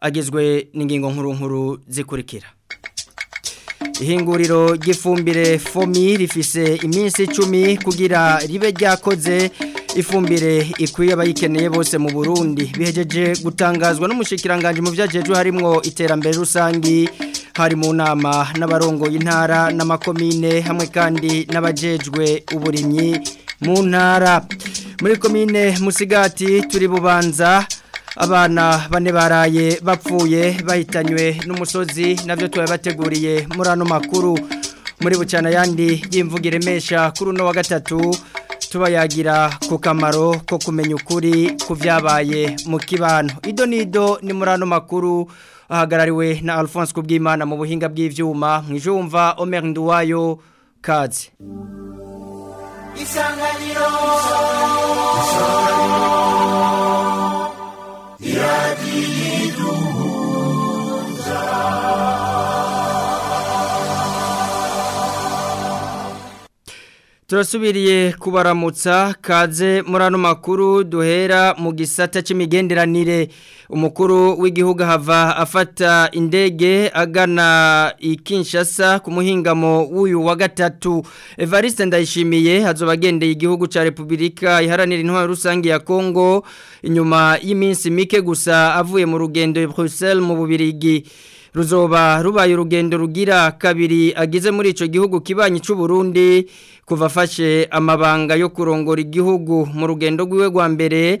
agizwe n'ingingo nkuru nkuru zikurikira ihinguriro ry'ifumbire fomi rifise iminsi icumi kugira ribe ryakoze ifumbire ikwiye abayikeneye bose mu Burundi bihejeje gutangazwa n'umushikiranganje mu byajejwe harimo iterambere rusangi hari mu nama n'abarongoye intara n'amakomine hamwe kandi n'abajejwe uburimyi mu ntara muri komine musigati turi bubanza abana bane baraye bapfuye bahitanywe n'umusozi nabyo tubabateguriye muri ano makuru muri bucana yandi yimvugire iremesha kuri uno wa gatatu tuba yagira ku kamaro ko kumenya ukuri ku byabaye mu kibano ido ni murano makuru ahagarariwe na Alphonse kubwimana mu buhinga bw'ibyuma mwijumva Omer Nduwayo kaze isanganiro isanganiro turasubiriye kubaramutsa kaze muri makuru duhera mu gisata cy'imigenderanire umukuru w'igihugu hava afata indege agana i Kinshasa ku w'uyu wa gatatu evariste ndayishimiye hazoba agendeye igihugu cya repubulika iharanira intwaro rusange ya kongo inyuma y'iminsi mike gusa avuye mu rugendo i Bruxelles mu bubirigi ruzoba rubaye urugendo rugira kabiri agize muri icyo gihugu kibanyi cy'u Burundi kuva afashe amabanga yo kurongora igihugu mu rugendo rw'iwe rwa mbere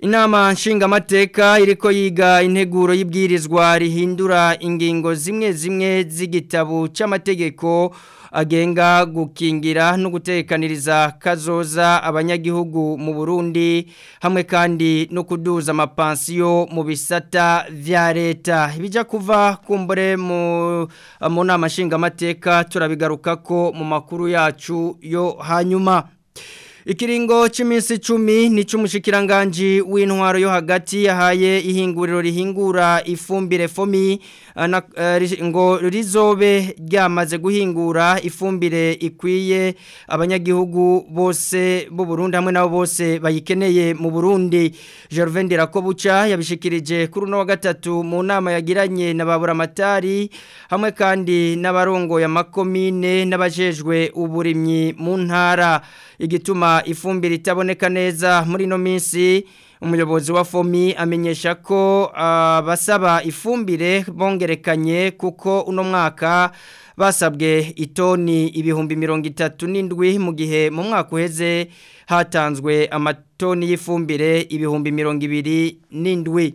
inama nshingamateka iriko yiga integuro y'ibwirizwa rihindura ingingo zimwe zimwe z'igitabo cy'amategeko agenga gukingira no gutekaniriza kazoza abanyagihugu mu Burundi hamwe kandi no kuduza amapansiyo mu bisata vya leta bijya kuva kumbore mu mu namashinga amateka turabigaruka ko mu makuru yacu yo hanyuma Ikiringo chimisi chumi ni chumushikiranganji w'intwaro yo hagati yahaye ihinguriro rihingura ifumbire fomi eh, na, uh, ngo rizobe ryamaze guhingura ifumbire ikwiye abanyagihugu bose bo Burundi hamwe nabo bose bayikeneye mu Burundi Gervais Ndirakobuca yabishikirije kuri no wa gatatu mu nama yagiranye na babura baburamatari hamwe kandi n'abarongo ya makomine n'abajejwe uburimyi mu ntara igituma ifumbire itaboneka neza muri no minsi umuyobozi wa fomi amenyesha ko abasaba ah, ifumbire bongerekanye kuko uno mwaka basabwe itoni ibihumbi mirongo itatu n'indwi mu gihe mu mwaka uheze hatanzwe amatoni y'ifumbire ibihumbi mirongo ibiri n'indwi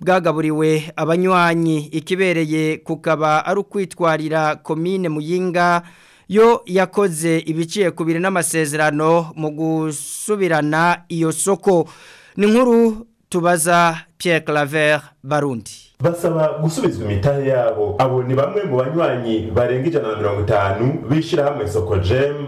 bwagaburiwe abanywanyi ikibereye kukaba ari ukwitwarira komine muyinga yo yakoze ibiciye kubiri n'amasezerano mu gusubirana iyo soko ni nkuru tubaza Pierre Claver Barundi basaba gusubizwa imitahe yabo abo ni bamwe mu banywanyi barenga ijana na mirongo itanu b'ishyirahamwe isoko jemu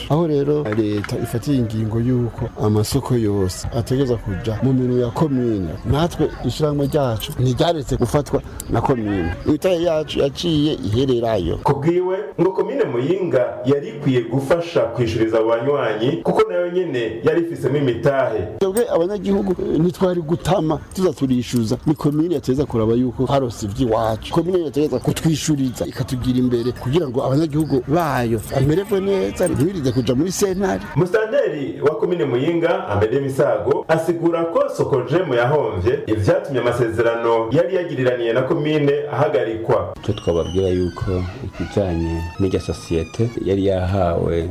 aho rero leta ifatiye ingingo y'uko amasoko yose ategereza kuja mu minwe ya komine natwe ishyirahamwe ryacu ntiryaretse gufatwa na komine imitahe yacu yaciye ihererayo kubwiwe ngo komine muyinga yari ikwiye gufasha kwishuriza abanywanyi kuko nayo nyene yari ifisemo imitahe twebwe abanyagihugu eh, ntitwari gutama tuza turishyuza ni komine yateza kuraba yuko harose iby'iwacu komine yateza kutwishyura ishuriza ikatugira imbere kugira ngo abanyagihugu bayo bamererwe neza ntibirize kuja muri sentare musitanteri wa komine muyinga amede misago asigura ko sokojemu yahombye ibyatumye amasezerano yari yagiraniye na komine ahagarikwa twe twababwira yuko ikijanye n'irya sosiyete yari yahawe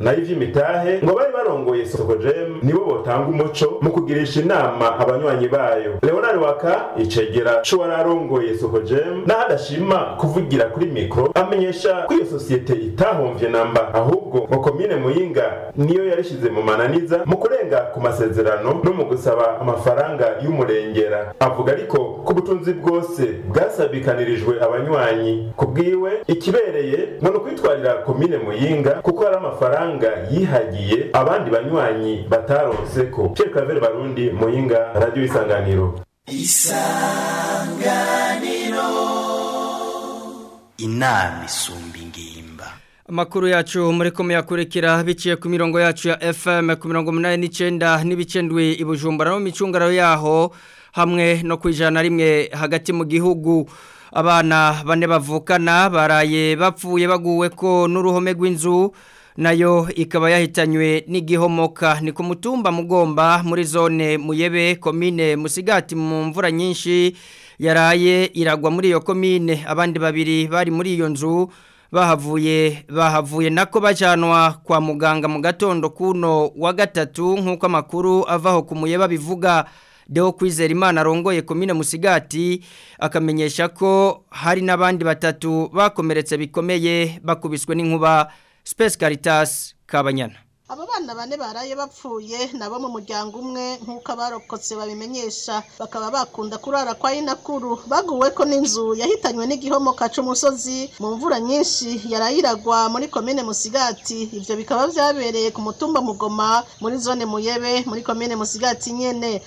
nayo ivy'imitahe ngo bari barongoye sokojeme nibo botanga umuco mu kugirisha inama abanywanyi bayo leonard waka icegera co wari arongoye sohojemu naho adashima kuvugira kuri mikoro amenyesha ko iyo sosiyete itahomvye namba ahubwo ngo komine muyinga niyo yarishyize mu mananiza mu kurenga ku masezerano no mu gusaba amafaranga y'umurengera avuga ariko ko ubutunzi bwose bwasabikanirijwe abanywanyi kubwiwe ikibereye ngo ni ukwitwarira komine muyinga kuko hari amafaranga yihagiye abandi banywanyi bata taro seko pierre claver barundi muyinga radiyo isanganiro isanganiro inama isumba ingimba amakuru yacu muri muyakurikira biciye ku mirongo yacu ya fm ku mirongo umunani n'icyenda n'ibicendwe ibujumbura no mu micungararo yaho hamwe no ku ijana rimwe hagati mu gihugu abana bane bavukana baraye bapfuye baguwe ko n'uruhome rw'inzu nayo ikaba yahitanywe n'igihomoka ni ku mutumba mugomba muri zone muyebe komine musigati mu mvura nyinshi yaraye iragwa muri iyo komine abandi babiri bari muri iyo nzu bahavuye bahavuye nako bajyanwa kwa muganga mu gatondo kuno wa gatatu nk'uko amakuru avaho ku muyeba bivuga Deo kwizera imana arongoye komine musigati akamenyesha ko hari n'abandi batatu bakomeretse bikomeye bakubiswe n'inkuba sipesi karitasi kabanyana aba bana bane baraye bapfuye nabo mu muryango umwe nk'uko abarokotse babimenyesha bakaba bakunda kurara kwa inakuru baguwe ko n'inzu yahitanywe n'igihomoka cy'umusozi mu mvura nyinshi yarayiragwa muri komine musigati ibyo bikaba byabereye ku mutumba mugoma muri zone muyebe muri komine musigati nyene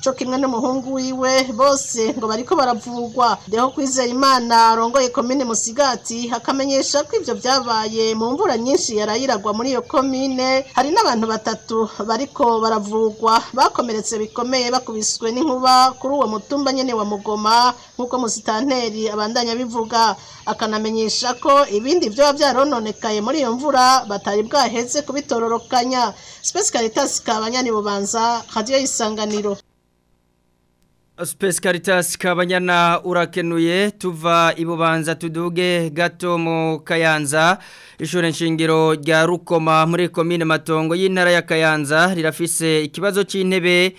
cyo kimwe n'umuhungu wiwe bose ngo bariko baravugwa deho kwizera imana arongoye komine musigati akamenyesha ko ivyo vyabaye mu mvura nyinshi yarayiragwa muri iyo komine hari n'abantu batatu bariko baravugwa bakomeretse bikomeye bakubiswe n'inkuba kuri uwo mutumba nyene wa mugoma nk'uko musitanteri abandanya bivuga akanamenyesha ko ibindi vyoba byarononekaye muri iyo mvura imvura batari bwaheze kubitororokanya sipesi karitasi kabanyanira ububanza radiyo y'isanganiro Space Caritas Kabanyana urakenuye tuva ibubanza tuduge gato mu Kayanza ishure nshingiro rya Rukoma muri commune Matongo y'intara ya Kayanza rirafise ikibazo cy'intebe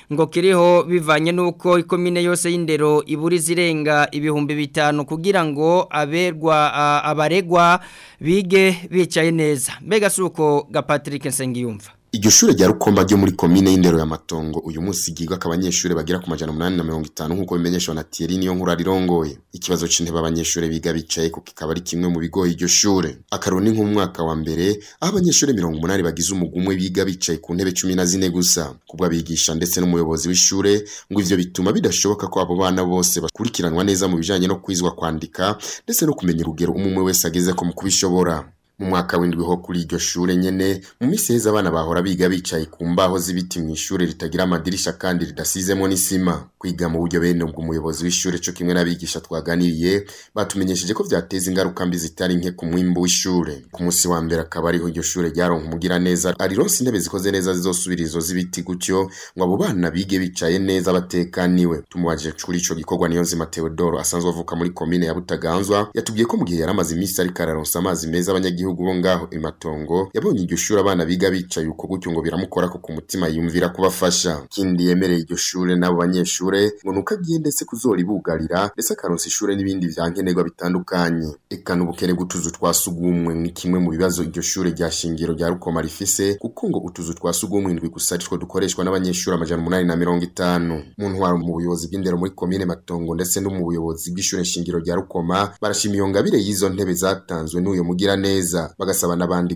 ngo kiriho bivanye nuko ikomine yose y'indero iburi zirenga ibihumbi bitanu kugira ngo aberwa abaregwa bige bicaye neza mbega suko ga Patrick Nsengiyumva Iryo shuri rya Rukomba ryo muri Komine y'Indero ya Matongo uyu munsi ryigako abanyeshure bagera ku majana umunani na mirongo itanu nk'uko bimenyeshwa na Thierry Niyonkuru arirongoye. Ikibazo c'intebe abanyeshuri biga bicayeko kikaba ari kimwe mu bigoye iryo shure. Akarorero ni nko wa mbere, aho abanyeshure mirongo umunani bagize umugwi umwe biga bicaye ku ntebe cumi na zine gusa. abigisha ndetse n'umuyobozi w'ishure, ngo ivyo bituma bidashoboka ko abo bana bose bakurikiranwa neza mu bijyanye no kwizwa kwandika ndetse no kumenya urugero umwe umwe wese agezeko mu kubishobora. mu mwaka w'indwi ho kuri iryo shure nyene mu misi heze abana bahora biga bicaye ku mbaho z'ibiti mu ishuri ritagira amadirishya kandi ridasizemwo n'isima kwiga mu buryo bene ubwo umuyobozi w'ishure cyo kimwe n'abigisha twaganiriye batumenyesheje ko byateza ingaruka mbi zitari nke ku mwimbu w'ishure ku musi wa mbere akaba ariho iryo shure ryaronka umugira neza arironse intebe zikoze neza zizosubira izo z'ibiti gutyo ngo abo bana bige bicaye neza batekaniwe tumubajije kuri icyo gikorwa niyonzima Theodoro asanzwe avuka muri komine ya Butaganzwa yatubwiye ko mu gihe yaramaze imisi ariko araronsa amazi meza abanyagihugu b'igihugu bo ngaho i Matongo yabonye iryo shuri abana biga bicaye uko gutyo ngo biramukora ko ku mutima yumvira kubafasha ikindi yemereye iryo shure n'abo banyeshure ngo nuko agiye ndetse kuzoribugarira ndetse akaronsa ishure n'ibindi vyankenerwa bitandukanye eka n'ubukene bw'utuzu twa sugumwe ni kimwe mu bibazo iryo shure rya shingiro rya Rukoma rifise kuko ngo utuzu twa sugumwe indwi gusa aritwo dukoreshwa n'abanyeshure amajana umunani na mirongo itanu mu ntwaro mu buyobozi bw'indero muri komine Matongo ndetse no mu buyobozi bw'ishure shingiro rya Rukoma barashima iyo ngabire y'izo ntebe zatanzwe n'uyo mugira neza neza bagasaba n'abandi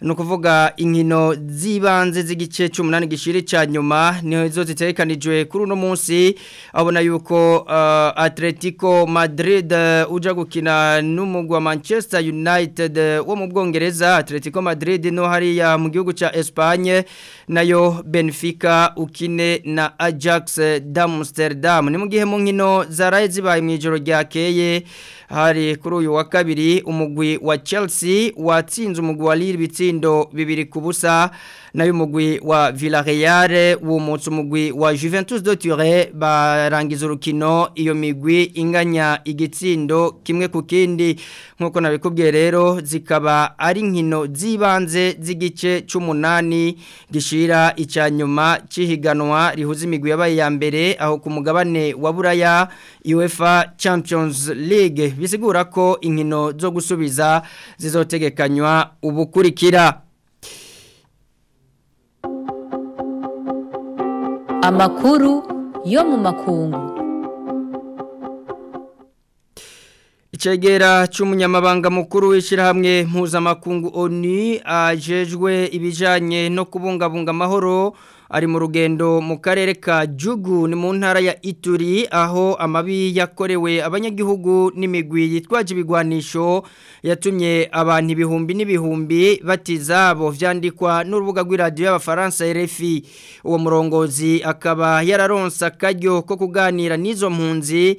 ni ukuvuga inkino z'ibanze z'igice cy'umunani gishiri cya nyuma niyo zo zitekanijwe kuri uno munsi abona yuko uh, atletico madrid uh, ujya gukina n'umugwa manchester united uh, wo mu bwongereza atletico madrid no hariya mu gihugu cya esipanye nayo benfica ukine na ajax d'amsterdam ni mu gihe mu nkino zaraye zibaye mu ijoro ryakeye hari kuri uyu wa kabiri umugwi wa Chelsea watsinze umugwi wa Lille bitsindo bibiri ku busa nayo umugwi wa Villarreal wumutse umugwi wa Juventus de Turin barangiza urukino iyo migwi inganya igitsindo kimwe ku kindi nkuko nabikubwiye rero zikaba ari nkino zibanze z'igice cy'umunani gishira icyanyuma cihiganwa rihuza imigwi yabaye ya mbere aho ku mugabane wa Buraya UEFA Champions League bisigura ko inkino zo gusubiza zizotegekanywa ubukurikira amakuru yo mu makungu Icegera cy'umunyamabanga mukuru w'ishyirahamwe mpuzamakungu oni ajejwe ibijyanye no kubungabunga amahoro ari mu rugendo mu karere ka jugu ni mu ntara ya ituri aho amabi yakorewe abanyagihugu n'imigwi yitwaje ibigwanisho yatumye abantu ibihumbi n'ibihumbi batizabo byandikwa n'urubuga rw'iradiyo y'abafaransa RFI uwo murongozi akaba yararonse akaryo ko kuganira n'izo mpunzi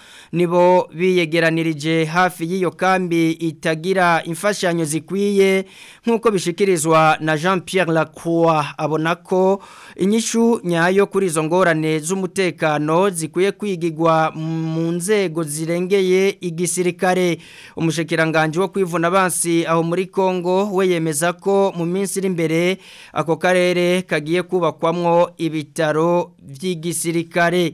nibo biyegeranirije hafi y'iyo kambi itagira imfashanyo zikwiye nk'uko bishikirizwa na Jean Pierre Lacroix abona ko inyishu nyayo kuri izo ngorane z'umutekano zikwiye kwigigwa mu nzego zirengeye igisirikare umushikiranganje wo kwivuna abansi aho muri Kongo we yemeza ko mu minsi iri imbere ako karere kagiye kubakwamwo ibitaro by'igisirikare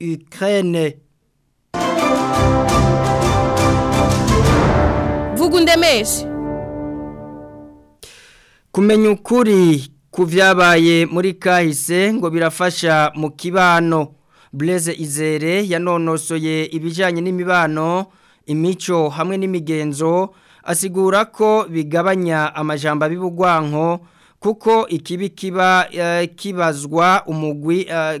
Ukraine vuga undemeshe kumenya ukuri ku byabaye muri kahise ngo birafasha mu kibano Blaise izere yanonosoye ibijyanye n'imibano imico hamwe n'imigenzo asigura ko bigabanya amajyamba b'ubugwanko kuko ikibi kiba eh, kibazwa umugwi eh,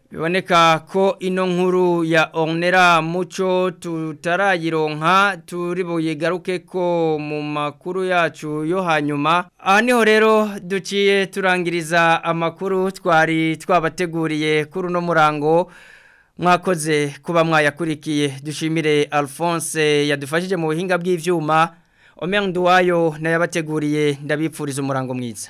biboneka ko ino nkuru ya onera muco tutarayironka turi buyigaruke ko mu makuru yacu yo hanyuma aha niho rero duciye turangiriza amakuru twari twabateguriye kuri uno murango mwakoze kuba mwayakurikiye dushimire alphonse yadufashije mu buhinga bw'ibyuma omenduwayo nayo yabateguriye ndabipfuriza umurango mwiza